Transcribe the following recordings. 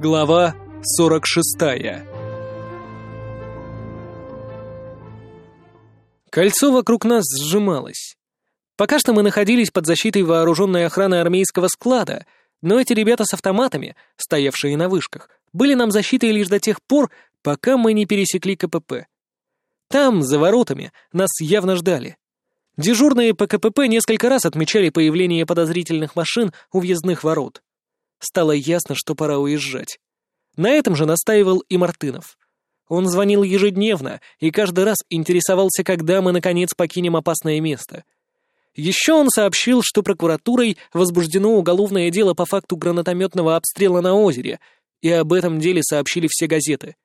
Глава 46 Кольцо вокруг нас сжималось. Пока что мы находились под защитой вооруженной охраны армейского склада, но эти ребята с автоматами, стоявшие на вышках, были нам защитой лишь до тех пор, пока мы не пересекли КПП. Там, за воротами, нас явно ждали. Дежурные по КПП несколько раз отмечали появление подозрительных машин у въездных ворот. Стало ясно, что пора уезжать. На этом же настаивал и Мартынов. Он звонил ежедневно и каждый раз интересовался, когда мы, наконец, покинем опасное место. Еще он сообщил, что прокуратурой возбуждено уголовное дело по факту гранатометного обстрела на озере, и об этом деле сообщили все газеты.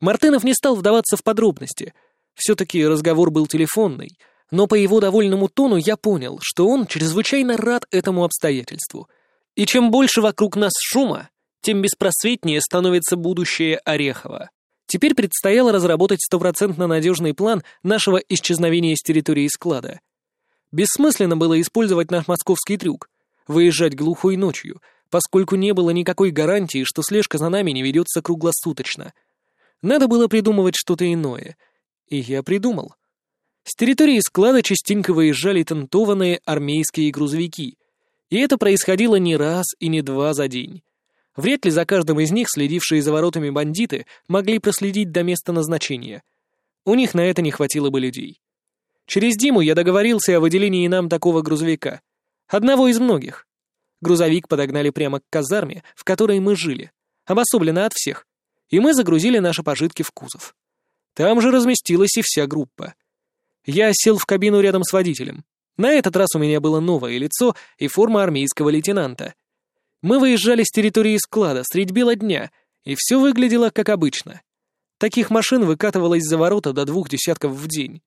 Мартынов не стал вдаваться в подробности. Все-таки разговор был телефонный, но по его довольному тону я понял, что он чрезвычайно рад этому обстоятельству. И чем больше вокруг нас шума, тем беспросветнее становится будущее Орехова. Теперь предстояло разработать стопроцентно надежный план нашего исчезновения с территории склада. Бессмысленно было использовать наш московский трюк — выезжать глухой ночью, поскольку не было никакой гарантии, что слежка за нами не ведется круглосуточно. Надо было придумывать что-то иное. И я придумал. С территории склада частенько выезжали тентованные армейские грузовики. И это происходило не раз и не два за день. Вряд ли за каждым из них следившие за воротами бандиты могли проследить до места назначения. У них на это не хватило бы людей. Через Диму я договорился о выделении нам такого грузовика. Одного из многих. Грузовик подогнали прямо к казарме, в которой мы жили, обособленно от всех, и мы загрузили наши пожитки в кузов. Там же разместилась и вся группа. Я сел в кабину рядом с водителем. На этот раз у меня было новое лицо и форма армейского лейтенанта. Мы выезжали с территории склада средь бела дня, и все выглядело как обычно. Таких машин выкатывалось за ворота до двух десятков в день.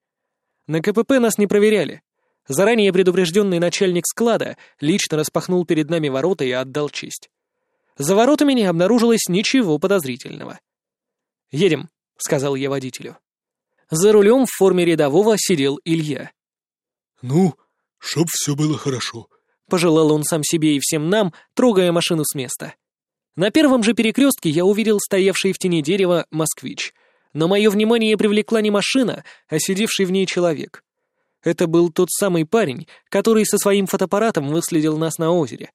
На КПП нас не проверяли. Заранее предупрежденный начальник склада лично распахнул перед нами ворота и отдал честь. За воротами не обнаружилось ничего подозрительного. «Едем», — сказал я водителю. За рулем в форме рядового сидел Илья. «Ну, чтоб все было хорошо», — пожелал он сам себе и всем нам, трогая машину с места. На первом же перекрестке я увидел стоявший в тени дерева «Москвич», но мое внимание привлекла не машина, а сидевший в ней человек. Это был тот самый парень, который со своим фотоаппаратом выследил нас на озере.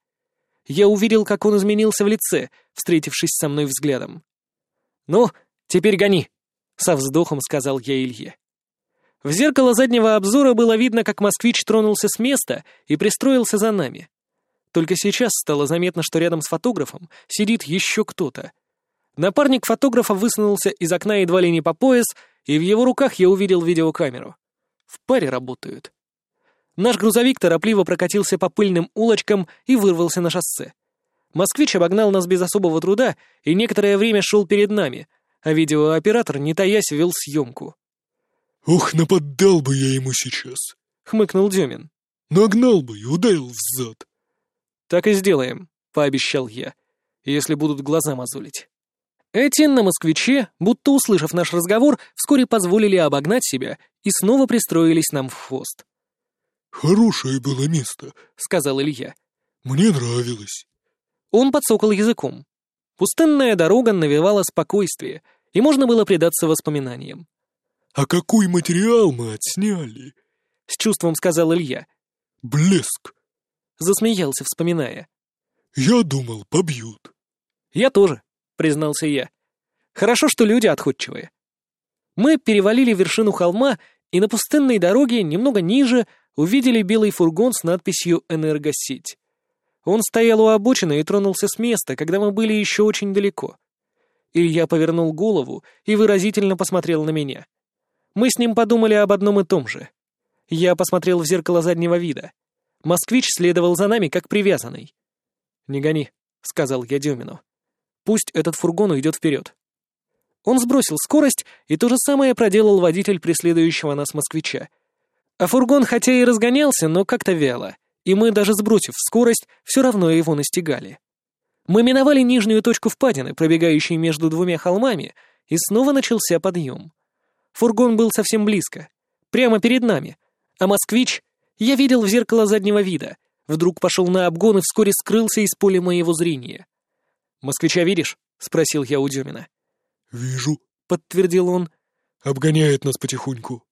Я увидел, как он изменился в лице, встретившись со мной взглядом. «Ну, теперь гони», — со вздохом сказал я Илье. В зеркало заднего обзора было видно, как москвич тронулся с места и пристроился за нами. Только сейчас стало заметно, что рядом с фотографом сидит еще кто-то — Напарник фотографа высунулся из окна едва ли не по пояс, и в его руках я увидел видеокамеру. В паре работают. Наш грузовик торопливо прокатился по пыльным улочкам и вырвался на шоссе. Москвич обогнал нас без особого труда и некоторое время шел перед нами, а видеооператор, не таясь, вел съемку. «Ух, нападал бы я ему сейчас!» — хмыкнул Демин. «Нагнал бы и ударил взад». «Так и сделаем», — пообещал я, — «если будут глаза мозолить». Эти на москвиче, будто услышав наш разговор, вскоре позволили обогнать себя и снова пристроились нам в хвост. «Хорошее было место», — сказал Илья. «Мне нравилось». Он подсокал языком. Пустынная дорога навевала спокойствие, и можно было предаться воспоминаниям. «А какой материал мы отсняли?» — с чувством сказал Илья. «Блеск!» — засмеялся, вспоминая. «Я думал, побьют». «Я тоже», — признался я. «Хорошо, что люди отходчивые». Мы перевалили вершину холма и на пустынной дороге, немного ниже, увидели белый фургон с надписью «Энергосеть». Он стоял у обочины и тронулся с места, когда мы были еще очень далеко. Илья повернул голову и выразительно посмотрел на меня. Мы с ним подумали об одном и том же. Я посмотрел в зеркало заднего вида. Москвич следовал за нами, как привязанный. «Не гони», — сказал я Демину. Пусть этот фургон уйдет вперед. Он сбросил скорость, и то же самое проделал водитель преследующего нас москвича. А фургон хотя и разгонялся, но как-то вяло, и мы, даже сбросив скорость, все равно его настигали. Мы миновали нижнюю точку впадины, пробегающей между двумя холмами, и снова начался подъем. Фургон был совсем близко, прямо перед нами, а москвич я видел в зеркало заднего вида, вдруг пошел на обгон и вскоре скрылся из поля моего зрения. «Москвича видишь?» — спросил я у Демина. «Вижу», — подтвердил он. «Обгоняет нас потихоньку».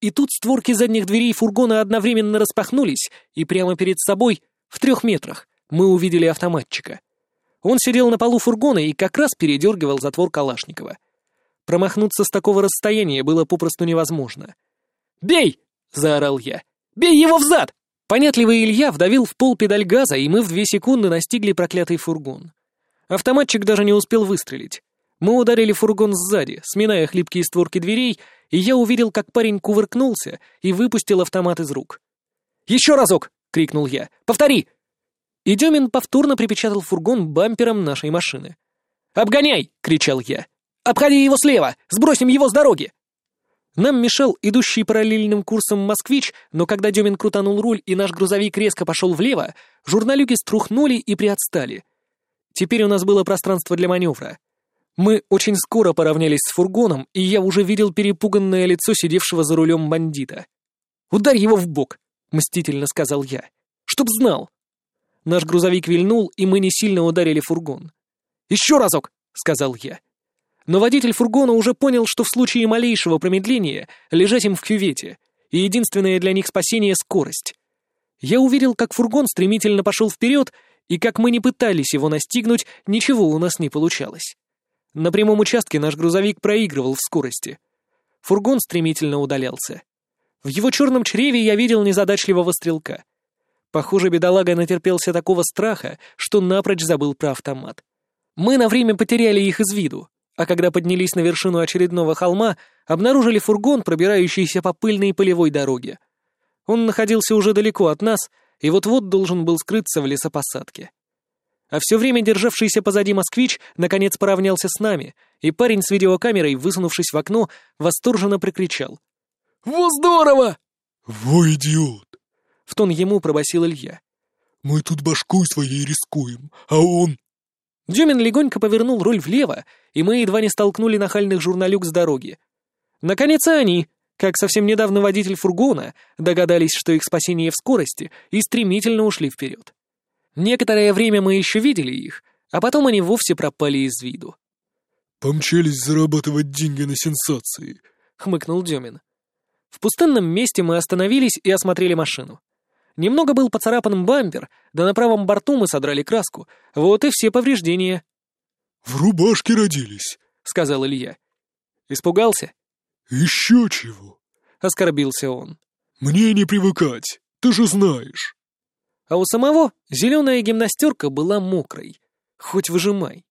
И тут створки задних дверей фургона одновременно распахнулись, и прямо перед собой, в трех метрах, мы увидели автоматчика. Он сидел на полу фургона и как раз передергивал затвор Калашникова. Промахнуться с такого расстояния было попросту невозможно. «Бей!» — заорал я. «Бей его взад!» Понятливый Илья вдавил в пол педаль газа, и мы в две секунды настигли проклятый фургон. Автоматчик даже не успел выстрелить. Мы ударили фургон сзади, сминая хлипкие створки дверей, и я увидел, как парень кувыркнулся и выпустил автомат из рук. «Еще разок!» — крикнул я. «Повтори!» И Демин повторно припечатал фургон бампером нашей машины. «Обгоняй!» — кричал я. «Обходи его слева! Сбросим его с дороги!» Нам мешал идущий параллельным курсом москвич, но когда Демин крутанул руль и наш грузовик резко пошел влево, журналюги струхнули и приотстали. Теперь у нас было пространство для маневра. Мы очень скоро поравнялись с фургоном, и я уже видел перепуганное лицо сидевшего за рулем бандита. «Ударь его в бок!» — мстительно сказал я. «Чтоб знал!» Наш грузовик вильнул, и мы не сильно ударили фургон. «Еще разок!» — сказал я. Но водитель фургона уже понял, что в случае малейшего промедления лежать им в кювете, и единственное для них спасение — скорость. Я увидел, как фургон стремительно пошел вперед, и как мы не пытались его настигнуть, ничего у нас не получалось. На прямом участке наш грузовик проигрывал в скорости. Фургон стремительно удалялся. В его черном чреве я видел незадачливого стрелка. Похоже, бедолага натерпелся такого страха, что напрочь забыл про автомат. Мы на время потеряли их из виду, а когда поднялись на вершину очередного холма, обнаружили фургон, пробирающийся по пыльной полевой дороге. Он находился уже далеко от нас и вот-вот должен был скрыться в лесопосадке. А все время державшийся позади москвич наконец поравнялся с нами, и парень с видеокамерой, высунувшись в окно, восторженно прикричал. «Во здорово!» «Во идиот!» — в тон ему пробасил Илья. «Мы тут башкой своей рискуем, а он...» Дюмин легонько повернул руль влево, и мы едва не столкнули нахальных журналюк с дороги. Наконец они, как совсем недавно водитель фургона, догадались, что их спасение в скорости, и стремительно ушли вперед. Некоторое время мы еще видели их, а потом они вовсе пропали из виду. «Помчались зарабатывать деньги на сенсации», — хмыкнул Демин. В пустынном месте мы остановились и осмотрели машину. Немного был поцарапан бампер, да на правом борту мы содрали краску. Вот и все повреждения. «В рубашке родились», — сказал Илья. «Испугался?» «Еще чего?» — оскорбился он. «Мне не привыкать, ты же знаешь» а у самого зеленая гимнастерка была мокрой. Хоть выжимай.